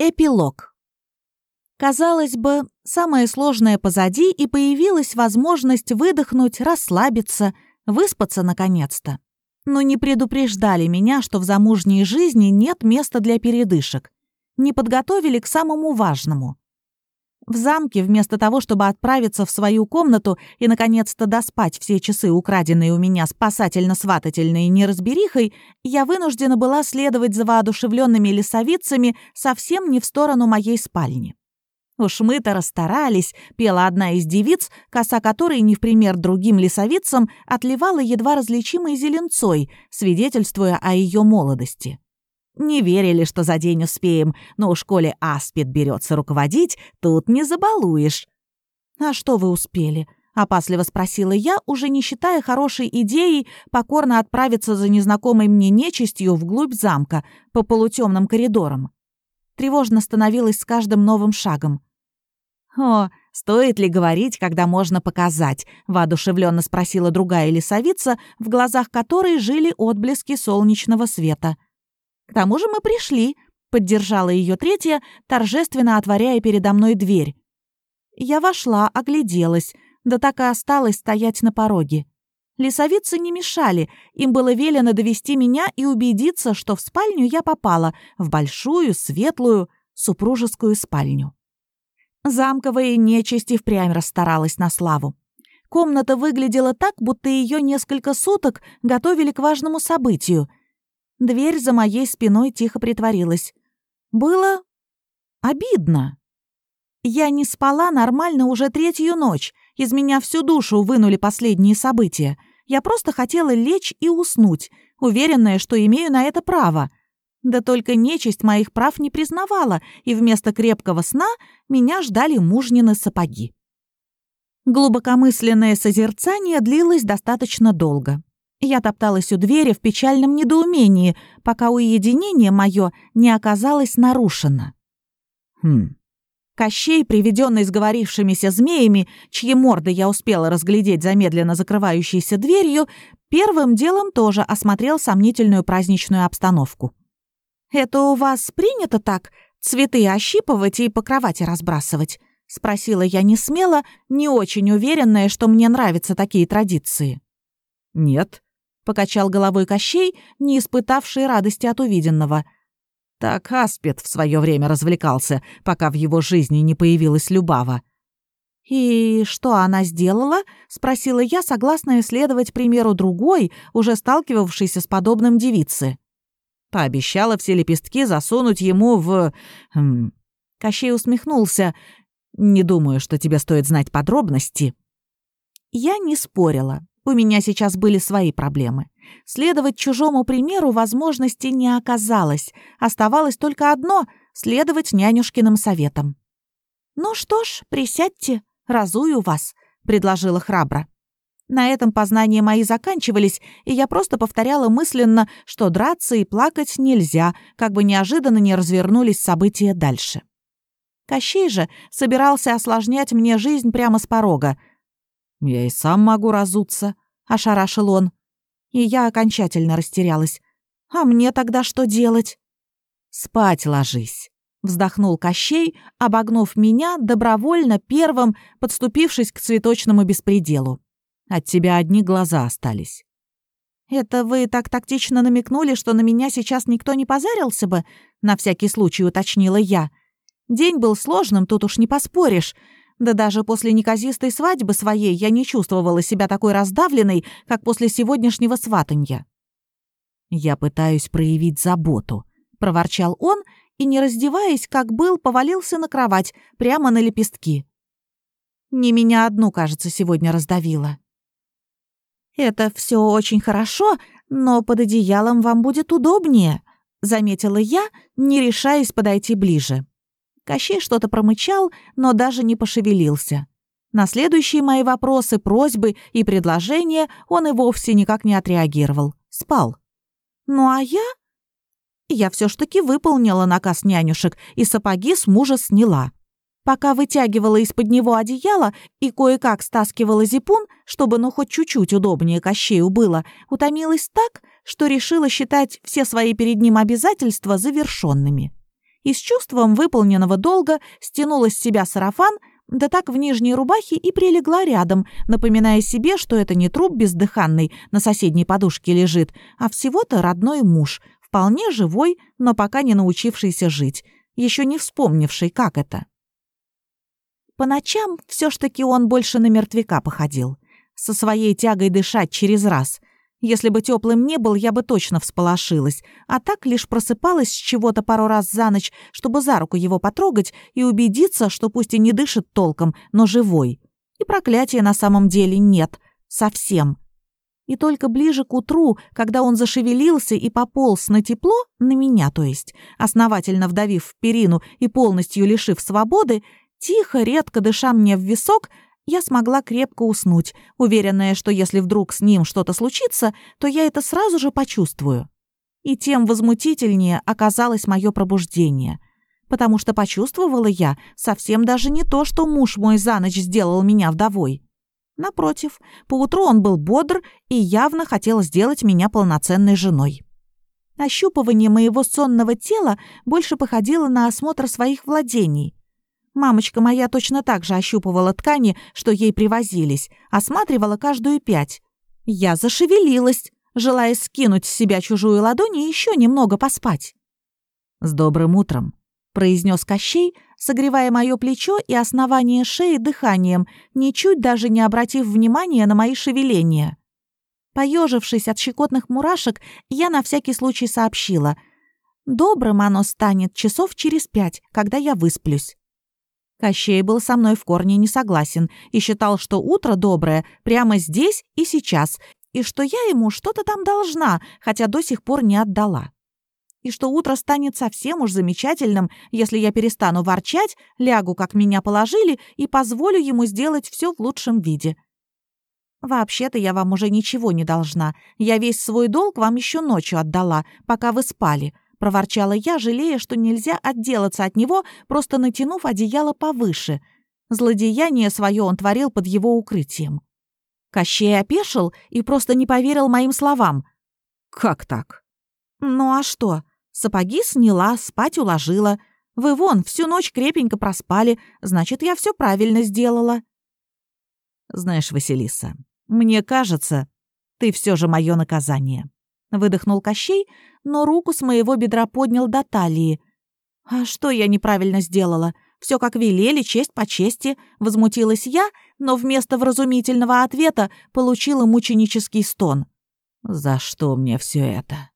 Эпилог. Казалось бы, самое сложное позади, и появилась возможность выдохнуть, расслабиться, выспаться наконец-то. Но не предупреждали меня, что в замужней жизни нет места для передышек. Не подготовили к самому важному. В замке, вместо того, чтобы отправиться в свою комнату и, наконец-то, доспать все часы, украденные у меня спасательно-сватательной неразберихой, я вынуждена была следовать за воодушевленными лесовицами совсем не в сторону моей спальни. Уж мы-то расстарались, пела одна из девиц, коса которой, не в пример другим лесовицам, отливала едва различимой зеленцой, свидетельствуя о ее молодости. Не верили, что за день успеем, но у школе Аспид берется руководить, тут не забалуешь. «А что вы успели?» — опасливо спросила я, уже не считая хорошей идеей покорно отправиться за незнакомой мне нечистью вглубь замка по полутемным коридорам. Тревожно становилось с каждым новым шагом. «О, стоит ли говорить, когда можно показать?» — воодушевленно спросила другая лесовица, в глазах которой жили отблески солнечного света — к тому же мы пришли», — поддержала ее третья, торжественно отворяя передо мной дверь. Я вошла, огляделась, да так и осталась стоять на пороге. Лесовицы не мешали, им было велено довести меня и убедиться, что в спальню я попала, в большую, светлую, супружескую спальню. Замковая нечисть и впрямь расстаралась на славу. Комната выглядела так, будто ее несколько суток готовили к важному событию, Дверь за моей спиной тихо притворилась. Было обидно. Я не спала нормально уже третью ночь. Из меня всю душу вынули последние события. Я просто хотела лечь и уснуть, уверенная, что имею на это право. Да только нечисть моих прав не признавала, и вместо крепкого сна меня ждали мужнины сапоги. Глубокомысленное созерцание длилось достаточно долго. Я топталась у двери в печальном недоумении, пока уединение мое не оказалось нарушено. Хм. Кощей, приведенный с говорившимися змеями, чьи морды я успела разглядеть замедленно закрывающейся дверью, первым делом тоже осмотрел сомнительную праздничную обстановку. «Это у вас принято так, цветы ощипывать и по кровати разбрасывать?» — спросила я не смело, не очень уверенная, что мне нравятся такие традиции. «Нет», покачал головой Кощей, не испытавший радости от увиденного. Так Аспид в свое время развлекался, пока в его жизни не появилась Любава. «И что она сделала?» — спросила я, согласная следовать примеру другой, уже сталкивавшейся с подобным девицы. Пообещала все лепестки засунуть ему в... Хм... Кощей усмехнулся. «Не думаю, что тебе стоит знать подробности». Я не спорила. У меня сейчас были свои проблемы. Следовать чужому примеру возможности не оказалось. Оставалось только одно — следовать нянюшкиным советам. «Ну что ж, присядьте, разую вас», — предложила храбро. На этом познания мои заканчивались, и я просто повторяла мысленно, что драться и плакать нельзя, как бы неожиданно не развернулись события дальше. Кощей же собирался осложнять мне жизнь прямо с порога. «Я и сам могу разуться», — ошарашил он. И я окончательно растерялась. «А мне тогда что делать?» «Спать ложись», — вздохнул Кощей, обогнув меня, добровольно первым, подступившись к цветочному беспределу. «От тебя одни глаза остались». «Это вы так тактично намекнули, что на меня сейчас никто не позарился бы?» — на всякий случай уточнила я. «День был сложным, тут уж не поспоришь. Да даже после неказистой свадьбы своей я не чувствовала себя такой раздавленной, как после сегодняшнего сватанья. «Я пытаюсь проявить заботу», — проворчал он и, не раздеваясь, как был, повалился на кровать, прямо на лепестки. Не меня одну, кажется, сегодня раздавило. «Это все очень хорошо, но под одеялом вам будет удобнее», — заметила я, не решаясь подойти ближе. Кощей что-то промычал, но даже не пошевелился. На следующие мои вопросы, просьбы и предложения он и вовсе никак не отреагировал. Спал. Ну а я... Я все ж таки выполнила наказ нянюшек и сапоги с мужа сняла. Пока вытягивала из-под него одеяло и кое-как стаскивала зипун, чтобы ну хоть чуть-чуть удобнее Кощею было, утомилась так, что решила считать все свои перед ним обязательства завершенными. И с чувством выполненного долга стянула с себя сарафан, да так в нижней рубахе и прилегла рядом, напоминая себе, что это не труп бездыханный на соседней подушке лежит, а всего-то родной муж, вполне живой, но пока не научившийся жить, еще не вспомнивший, как это. По ночам все ж таки он больше на мертвяка походил, со своей тягой дышать через раз. Если бы теплым не был, я бы точно всполошилась, а так лишь просыпалась с чего-то пару раз за ночь, чтобы за руку его потрогать и убедиться, что пусть и не дышит толком, но живой. И проклятия на самом деле нет. Совсем. И только ближе к утру, когда он зашевелился и пополз на тепло, на меня то есть, основательно вдавив в перину и полностью лишив свободы, тихо, редко дыша мне в висок, я смогла крепко уснуть, уверенная, что если вдруг с ним что-то случится, то я это сразу же почувствую. И тем возмутительнее оказалось мое пробуждение, потому что почувствовала я совсем даже не то, что муж мой за ночь сделал меня вдовой. Напротив, поутру он был бодр и явно хотел сделать меня полноценной женой. Ощупывание моего сонного тела больше походило на осмотр своих владений. Мамочка моя точно так же ощупывала ткани, что ей привозились, осматривала каждую пять. Я зашевелилась, желая скинуть с себя чужую ладонь и еще немного поспать. «С добрым утром», — произнес Кощей, согревая мое плечо и основание шеи дыханием, ничуть даже не обратив внимания на мои шевеления. Поежившись от щекотных мурашек, я на всякий случай сообщила. «Добрым оно станет часов через пять, когда я высплюсь». Кощей был со мной в корне не согласен и считал, что утро доброе прямо здесь и сейчас, и что я ему что-то там должна, хотя до сих пор не отдала. И что утро станет совсем уж замечательным, если я перестану ворчать, лягу, как меня положили, и позволю ему сделать все в лучшем виде. Вообще-то я вам уже ничего не должна. Я весь свой долг вам еще ночью отдала, пока вы спали —— проворчала я, жалея, что нельзя отделаться от него, просто натянув одеяло повыше. Злодеяние свое он творил под его укрытием. Кощей опешил и просто не поверил моим словам. «Как так?» «Ну а что? Сапоги сняла, спать уложила. Вы вон всю ночь крепенько проспали, значит, я все правильно сделала». «Знаешь, Василиса, мне кажется, ты все же мое наказание». Выдохнул Кощей, но руку с моего бедра поднял до талии. «А что я неправильно сделала? Все как велели, честь по чести», — возмутилась я, но вместо вразумительного ответа получила мученический стон. «За что мне все это?»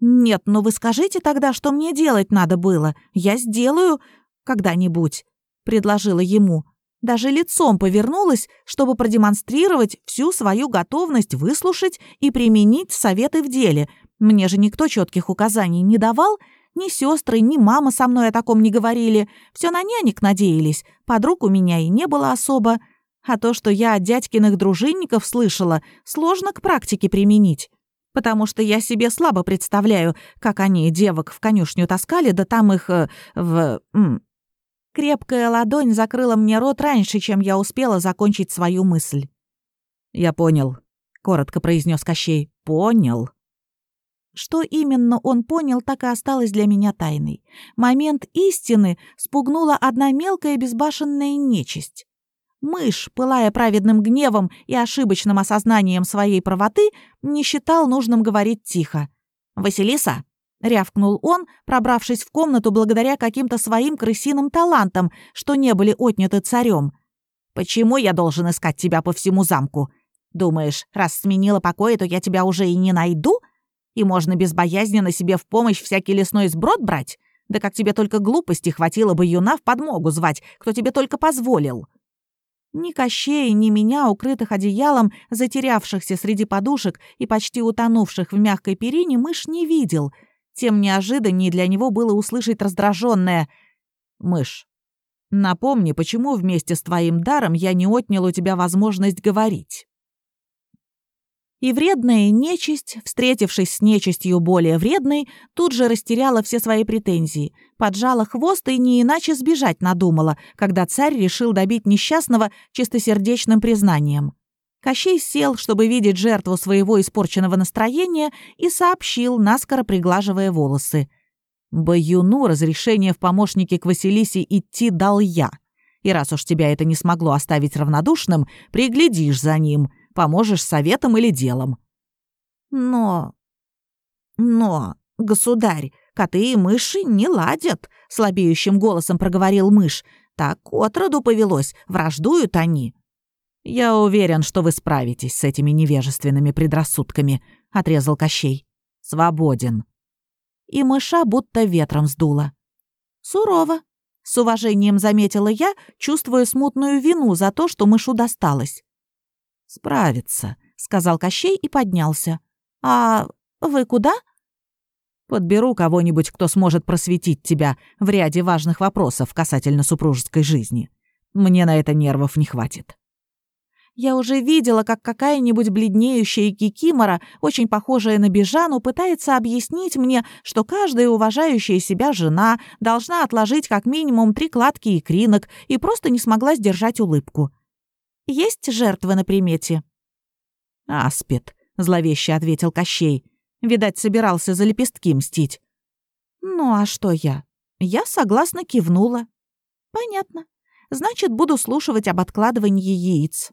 «Нет, ну вы скажите тогда, что мне делать надо было. Я сделаю когда-нибудь», — предложила ему даже лицом повернулась, чтобы продемонстрировать всю свою готовность выслушать и применить советы в деле. Мне же никто четких указаний не давал, ни сестры, ни мама со мной о таком не говорили. Все на нянек надеялись, подруг у меня и не было особо. А то, что я от дядькиных дружинников слышала, сложно к практике применить. Потому что я себе слабо представляю, как они девок в конюшню таскали, да там их э, в... М, Крепкая ладонь закрыла мне рот раньше, чем я успела закончить свою мысль. «Я понял», — коротко произнес Кощей. «Понял». Что именно он понял, так и осталось для меня тайной. Момент истины спугнула одна мелкая безбашенная нечисть. Мышь, пылая праведным гневом и ошибочным осознанием своей правоты, не считал нужным говорить тихо. «Василиса, рявкнул он, пробравшись в комнату благодаря каким-то своим крысиным талантам, что не были отняты царем. «Почему я должен искать тебя по всему замку? Думаешь, раз сменила покои, то я тебя уже и не найду? И можно безбоязненно себе в помощь всякий лесной сброд брать? Да как тебе только глупости хватило бы юна в подмогу звать, кто тебе только позволил?» Ни Кощея, ни меня, укрытых одеялом, затерявшихся среди подушек и почти утонувших в мягкой перине, мышь не видел — тем неожиданнее для него было услышать раздраженное «Мышь, напомни, почему вместе с твоим даром я не отнял у тебя возможность говорить?» И вредная нечисть, встретившись с нечистью более вредной, тут же растеряла все свои претензии, поджала хвост и не иначе сбежать надумала, когда царь решил добить несчастного чистосердечным признанием. Кощей сел, чтобы видеть жертву своего испорченного настроения, и сообщил, наскоро приглаживая волосы. Баюну разрешение в помощнике к Василисе идти дал я. И раз уж тебя это не смогло оставить равнодушным, приглядишь за ним, поможешь советом или делом. Но... Но, государь, коты и мыши не ладят, слабеющим голосом проговорил мышь. Так отроду повелось, враждуют они. «Я уверен, что вы справитесь с этими невежественными предрассудками», — отрезал Кощей. «Свободен» и мыша будто ветром сдуло. «Сурово», — с уважением заметила я, чувствуя смутную вину за то, что мышу досталось. «Справится», — сказал Кощей и поднялся. «А вы куда?» «Подберу кого-нибудь, кто сможет просветить тебя в ряде важных вопросов касательно супружеской жизни. Мне на это нервов не хватит». Я уже видела, как какая-нибудь бледнеющая кикимора, очень похожая на Бежану, пытается объяснить мне, что каждая уважающая себя жена должна отложить как минимум три кладки и кринок и просто не смогла сдержать улыбку. «Есть жертвы на примете?» «Аспид», — зловеще ответил Кощей. Видать, собирался за лепестки мстить. «Ну а что я?» Я согласно кивнула. «Понятно. Значит, буду слушать об откладывании яиц».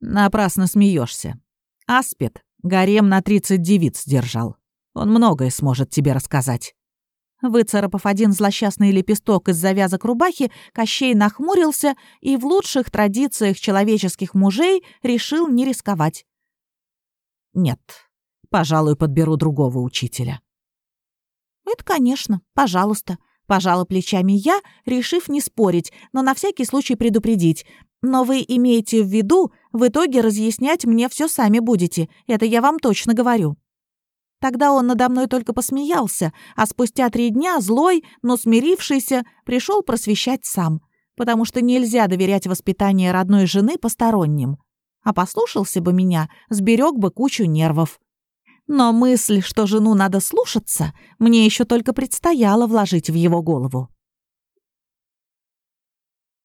Напрасно смеешься. Аспид гарем на 30 девиц держал. Он многое сможет тебе рассказать. Выцарапав один злосчастный лепесток из завязок рубахи, Кощей нахмурился и в лучших традициях человеческих мужей решил не рисковать. «Нет, пожалуй, подберу другого учителя». «Это, конечно, пожалуйста», — пожала плечами я, решив не спорить, но на всякий случай предупредить. Но вы имеете в виду, в итоге разъяснять мне все сами будете, это я вам точно говорю». Тогда он надо мной только посмеялся, а спустя три дня злой, но смирившийся, пришел просвещать сам, потому что нельзя доверять воспитание родной жены посторонним. А послушался бы меня, сберег бы кучу нервов. Но мысль, что жену надо слушаться, мне еще только предстояло вложить в его голову.